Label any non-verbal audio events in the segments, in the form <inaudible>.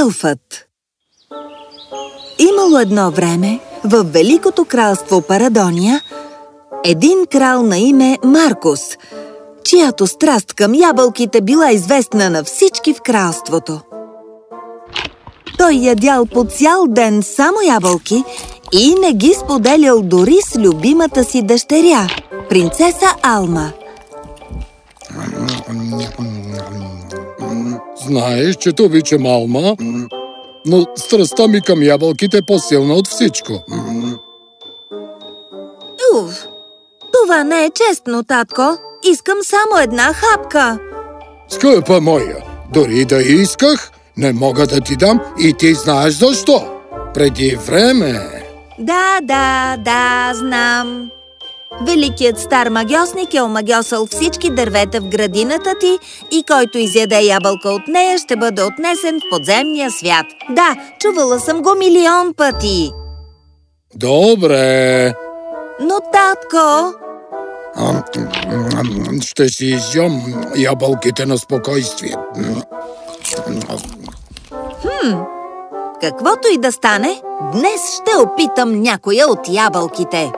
Елфът Имало едно време в Великото кралство Парадония един крал на име Маркус, чиято страст към ябълките била известна на всички в кралството. Той ядял по цял ден само ябълки и не ги споделял дори с любимата си дъщеря, принцеса Алма. Знаеш, че те обичам Алма, но страстта ми към ябълките е по-силна от всичко. Уф, това не е честно, татко. Искам само една хапка. Скъпа моя, дори да исках, не мога да ти дам и ти знаеш защо. Преди време... Да, да, да, знам. Великият стар магиосник е омагиосал всички дървета в градината ти и който изяде ябълка от нея ще бъде отнесен в подземния свят. Да, чувала съм го милион пъти. Добре. Но, татко... Ще си изям ябълките на спокойствие. Каквото и да стане, днес ще опитам някоя от ябълките.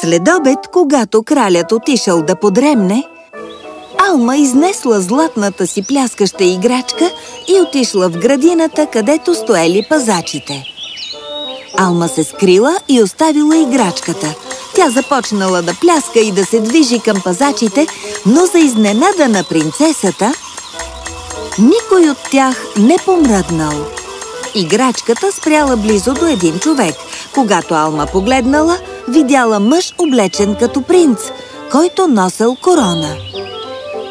След обед, когато кралят отишъл да подремне, Алма изнесла златната си пляскаща играчка и отишла в градината, където стоели пазачите. Алма се скрила и оставила играчката. Тя започнала да пляска и да се движи към пазачите, но за изненада на принцесата, никой от тях не помръднал. Играчката спряла близо до един човек. Когато Алма погледнала, видяла мъж облечен като принц, който носел корона.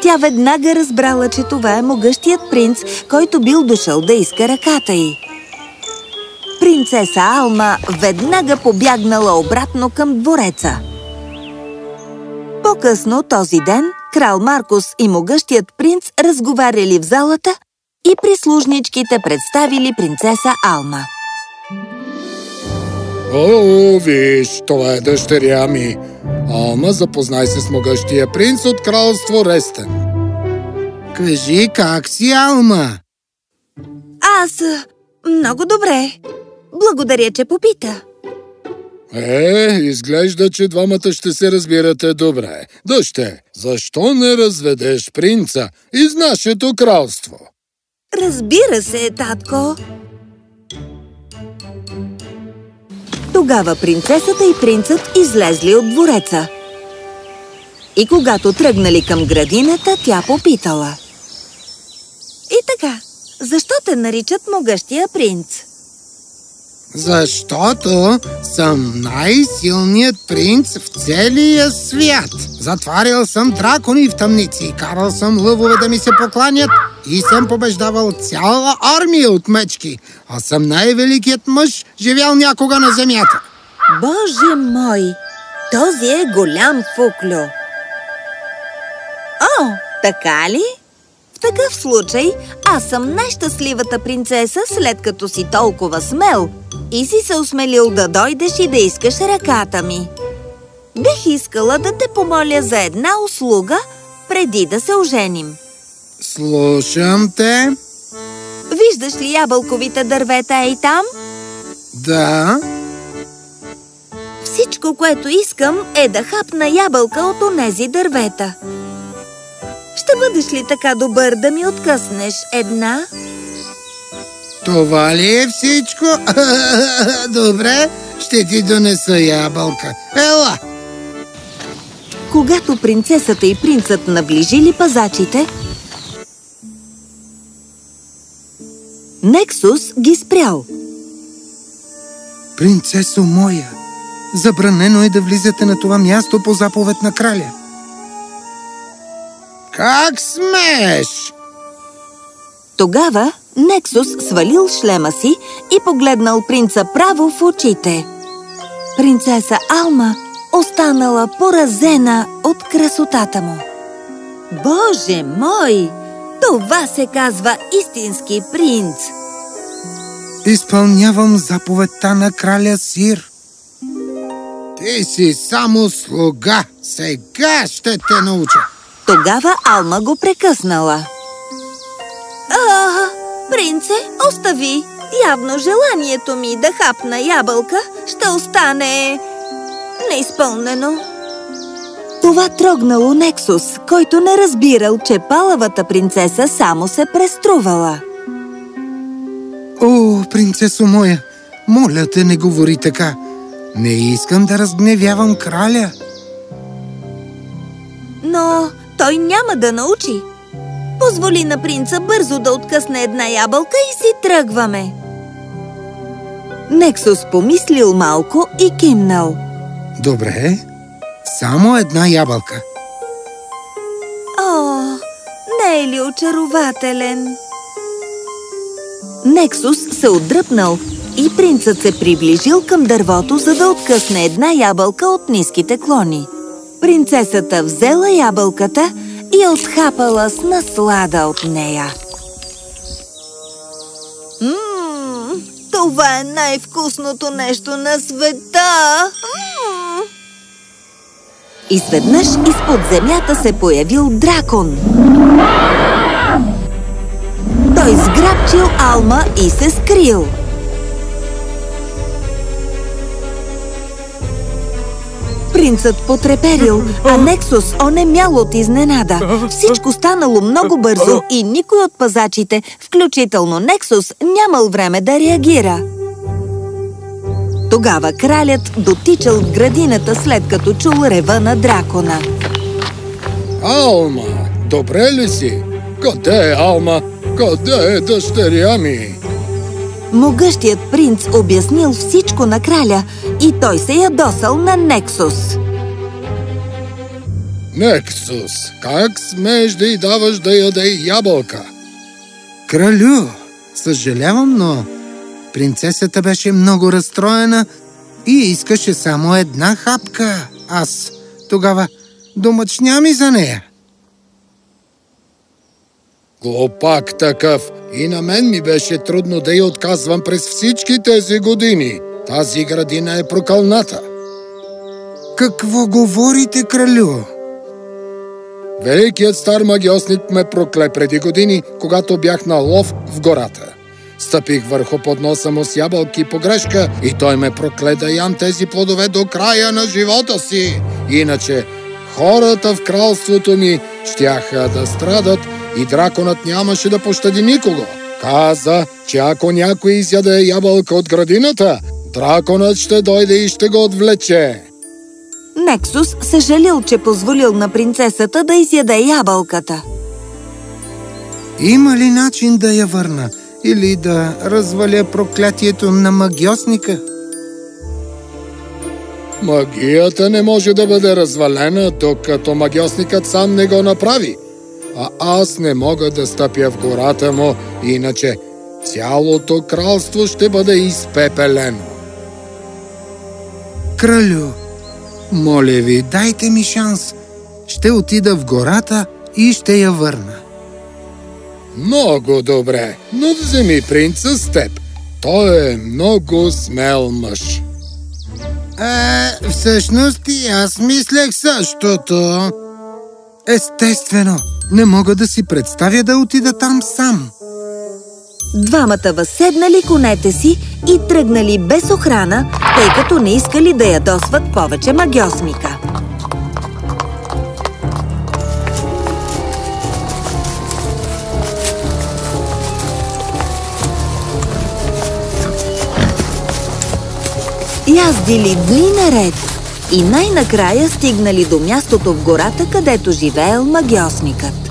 Тя веднага разбрала, че това е могъщият принц, който бил дошъл да иска ръката й. Принцеса Алма веднага побягнала обратно към двореца. По-късно този ден крал Маркус и могъщият принц разговаряли в залата и прислужничките представили принцеса Алма. О, виж, това е дъщеря ми. Алма, запознай се с могъщия принц от кралство Рестен. Кажи, как си, Алма? Аз... Много добре. Благодаря, че попита. Е, изглежда, че двамата ще се разбирате добре. Дъще, защо не разведеш принца из нашето кралство? Разбира се, татко. Тогава принцесата и принцът излезли от двореца. И когато тръгнали към градината, тя попитала. И така, защо те наричат могъщия принц? Защото съм най-силният принц в целия свят. Затварял съм дракони в тъмници, карал съм лъвове да ми се покланят и съм побеждавал цяла армия от мечки. А съм най-великият мъж, живял някога на земята. Боже мой! Този е голям фуклю! О, така ли? В такъв случай аз съм най-щастливата принцеса, след като си толкова смел и си се осмелил да дойдеш и да искаш ръката ми. Бих искала да те помоля за една услуга, преди да се оженим. Слушам те. Виждаш ли ябълковите дървета ей там? Да. Всичко, което искам е да хапна ябълка от онези дървета. Ще бъдеш ли така добър да ми откъснеш една? Това ли е всичко? <laughs> Добре, ще ти донеса ябълка. Ела! Когато принцесата и принцът наближили пазачите, Нексус ги спрял. Принцесо моя, забранено е да влизате на това място по заповед на краля. Как смееш? Тогава Нексус свалил шлема си и погледнал принца право в очите. Принцеса Алма останала поразена от красотата му. Боже мой! Това се казва истински принц! Изпълнявам заповедта на краля Сир. Ти си само слуга. Сега ще те науча. Тогава Алма го прекъснала. А, Принце, остави! Явно желанието ми да хапна ябълка ще остане неизпълнено. Това трогнало Нексус, който не разбирал, че палавата принцеса само се преструвала. О, принцесо моя, моля те, не говори така. Не искам да разгневявам краля. Но той няма да научи. Позволи на принца бързо да откъсне една ябълка и си тръгваме. Нексус помислил малко и кимнал. Добре, само една ябълка. О, не е ли очарователен? Нексус се отдръпнал и принцът се приближил към дървото, за да откъсне една ябълка от ниските клони. Принцесата взела ябълката и отхапала с наслада от нея. Ммм, това е най-вкусното нещо на света! Ммм! Изведнъж изпод земята се появил дракон. Той сграбчил Алма и се скрил. Принцът потреперил, а Нексус онемял от изненада. Всичко станало много бързо и никой от пазачите, включително Нексус, нямал време да реагира. Тогава кралят дотичал в градината, след като чул рева на дракона. Алма, добре ли си? Къде е Алма? Къде е дъщеря ми? Могъщият принц обяснил всичко на краля и той се ядосал на Нексус. Нексус, как смееш да й даваш да яде ябълка? Кралю, съжалявам, но принцесата беше много разстроена и искаше само една хапка. Аз тогава домъчня ми за нея. Глупак такъв! И на мен ми беше трудно да я отказвам през всички тези години. Тази градина е прокълната. Какво говорите, кралю? Великият стар магиосник ме прокле преди години, когато бях на лов в гората. Стъпих върху подноса му с ябълки по грешка и той ме прокле да ям тези плодове до края на живота си. Иначе хората в кралството ми щяха да страдат и драконът нямаше да пощади никого. Каза, че ако някой изяде ябълка от градината, драконът ще дойде и ще го отвлече. Нексус съжалил, че позволил на принцесата да изяде ябълката. Има ли начин да я върна или да разваля проклятието на магиосника? Магията не може да бъде развалена, докато магиосникът сам не го направи. А аз не мога да стъпя в гората му, иначе цялото кралство ще бъде изпепелено. Кралю, моля ви, дайте ми шанс. Ще отида в гората и ще я върна. Много добре, но вземи принца с теб. Той е много смел мъж. Е, всъщност и аз мислех същото. Естествено, не мога да си представя да отида там сам. Двамата възседнали конете си и тръгнали без охрана, тъй като не искали да ядосват повече магиосмика. Яздили дни наред и най-накрая стигнали до мястото в гората, където живеел магиосникът.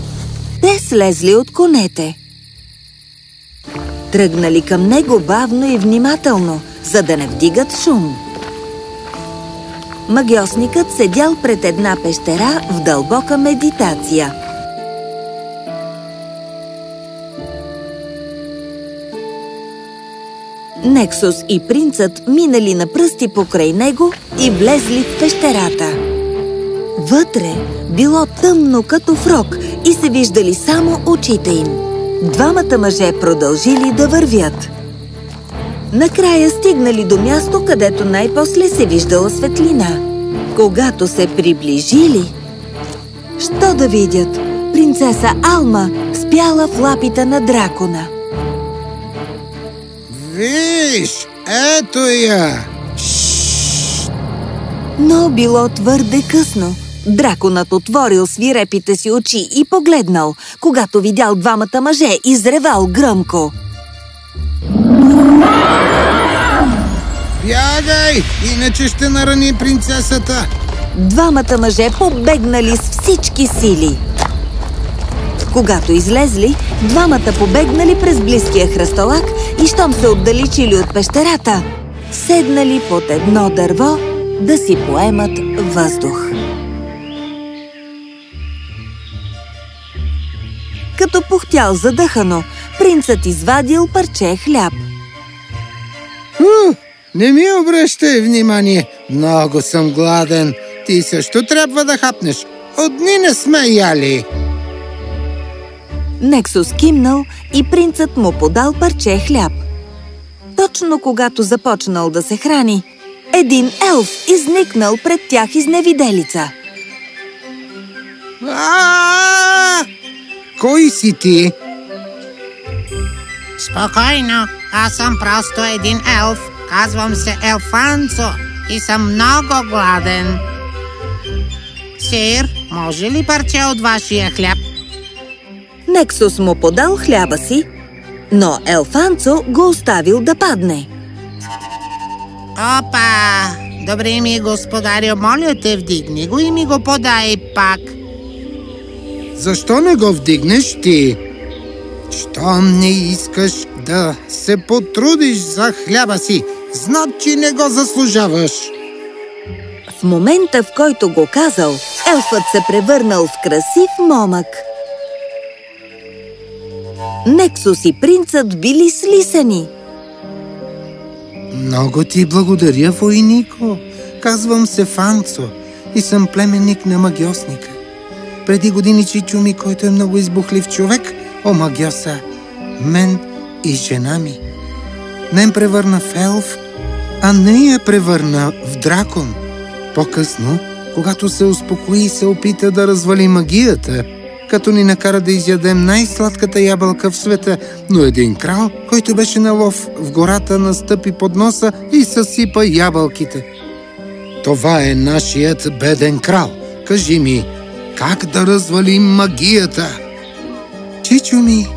Те слезли от конете. Тръгнали към него бавно и внимателно, за да не вдигат шум. Магиосникът седял пред една пещера в дълбока медитация. Нексус и принцът минали на пръсти покрай него и влезли в пещерата. Вътре било тъмно като фрок и се виждали само очите им. Двамата мъже продължили да вървят. Накрая стигнали до място, където най-после се виждала светлина. Когато се приближили, що да видят? Принцеса Алма спяла в лапите на дракона. Виж, ето я! Но било твърде късно. Драконът отворил свирепите си очи и погледнал, когато видял двамата мъже, изревал гръмко. Бягай, иначе ще нарани принцесата! Двамата мъже побегнали с всички сили. Когато излезли, двамата побегнали през близкия хръсталак и щом се отдалечили от пещерата, седнали под едно дърво да си поемат въздух. Като пухтял задъхано, принцът извадил парче хляб. Не ми обръщай внимание, много съм гладен. Ти също трябва да хапнеш. От не сме яли. Нексус кимнал и принцът му подал парче хляб. Точно когато започнал да се храни, един елф изникнал пред тях изневиделица. А! Кой си ти? Спокойно, аз съм просто един елф. Казвам се Елфанцо и съм много гладен. Сир, може ли парче от вашия хляб? Нексус му подал хляба си, но Елфанцо го оставил да падне. Опа! Добре ми, господарю, моля те, вдигни го и ми го подай пак. Защо не го вдигнеш ти? Щом не искаш да се потрудиш за хляба си, значи не го заслужаваш. В момента, в който го казал, елфът се превърнал в красив момък. Нексус и принцът били слисани. Много ти благодаря, войнико. Казвам се Фанцо и съм племенник на магиосника. Преди години Чичо ми, който е много избухлив човек, омагиоса мен и жена ми. Мен превърна в елф, а не я превърна в дракон. По-късно, когато се успокои, се опита да развали магията, като ни накара да изядем най-сладката ябълка в света, но един крал, който беше на лов в гората, настъпи под носа и съсипа ябълките. Това е нашият беден крал. Кажи ми, как да развалим магията? Чичо ми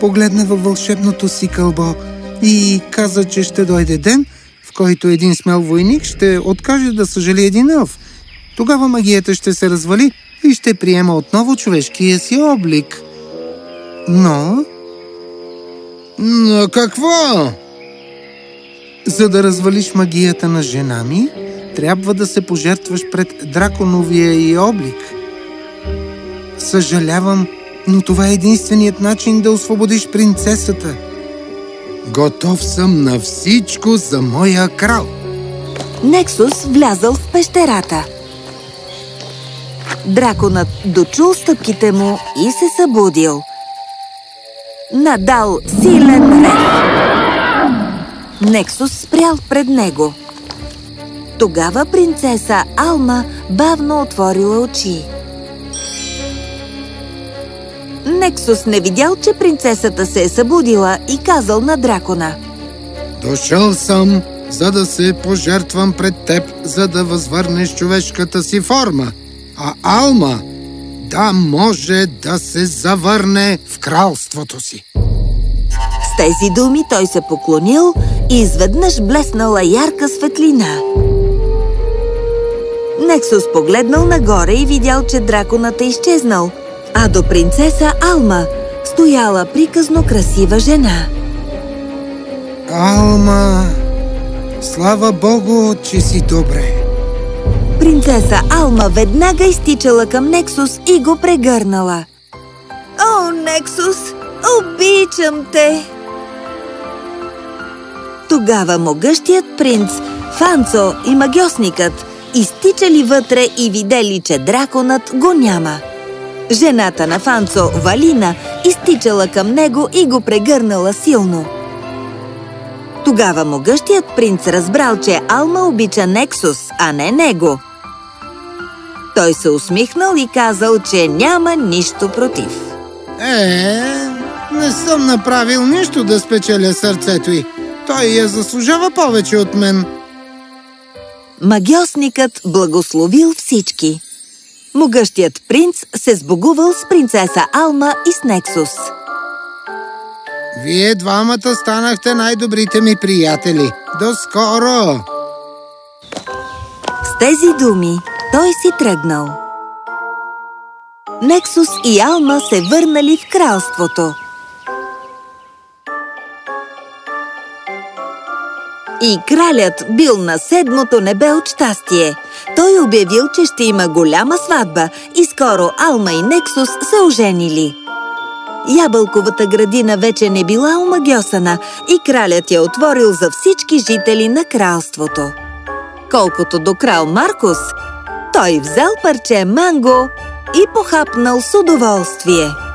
погледна във вълшебното си кълбо и каза, че ще дойде ден, в който един смел войник ще откаже да съжали един елф. Тогава магията ще се развали и ще приема отново човешкия си облик. Но... Но какво? За да развалиш магията на жена ми, трябва да се пожертваш пред драконовия и облик. Съжалявам, но това е единственият начин да освободиш принцесата. Готов съм на всичко за моя крал. Нексус влязъл в пещерата. Драконът дочул стъпките му и се събудил. Надал силен рев. Нексус спрял пред него. Тогава принцеса Алма бавно отворила очи. Нексус не видял, че принцесата се е събудила и казал на дракона. Дошъл съм, за да се пожертвам пред теб, за да възвърнеш човешката си форма. А Алма да може да се завърне в кралството си. С тези думи той се поклонил и изведнъж блеснала ярка светлина. Нексус погледнал нагоре и видял, че драконът е изчезнал, а до принцеса Алма стояла приказно красива жена. Алма, слава Богу, че си добре. Принцеса Алма веднага изтичала към Нексус и го прегърнала. О, Нексус, обичам те! Тогава могъщият принц, Фанцо и магиосникът изтичали вътре и видели, че драконът го няма. Жената на Фанцо, Валина, изтичала към него и го прегърнала силно. Тогава могъщият принц разбрал, че Алма обича Нексус, а не него. Той се усмихнал и казал, че няма нищо против. Е, не съм направил нищо да спечеля сърцето й. Той я заслужава повече от мен. Магиосникът благословил всички. Могъщият принц се сбогувал с принцеса Алма и с Нексус. Вие двамата станахте най-добрите ми приятели. До скоро! С тези думи той си тръгнал. Нексус и Алма се върнали в кралството. И кралят бил на седмото небе от щастие. Той обявил, че ще има голяма сватба и скоро Алма и Нексус се оженили. Ябълковата градина вече не била омагьосана и кралят я отворил за всички жители на кралството. Колкото до крал Маркус, той взел парче манго и похапнал с удоволствие.